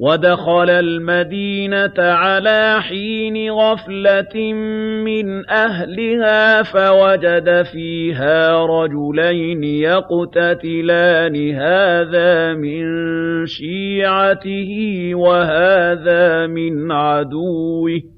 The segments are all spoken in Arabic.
وَدَخَلَ الْمَدِينَةَ عَلَىٰ حِينِ غَفْلَةٍ مِّنْ أَهْلِهَا فَوَجَدَ فِيهَا رَجُلَيْنِ يَقْتَتِلَانِ هَٰذَا مِن شِيعَتِهِ وَهَٰذَا مِنْ عَدُوِّهِ ۖ.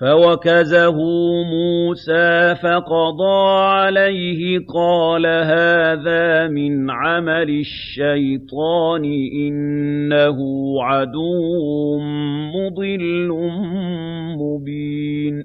فَوَكَزَهُ مُوسَىٰ فَقَضَىٰ عَلَيْهِ قَالَ هَٰذَا مِنْ عَمَلِ الشَّيْطَانِ ۖ إِنَّهُ عَدُوٌّ مُّضِلٌّ مُّبِينٌ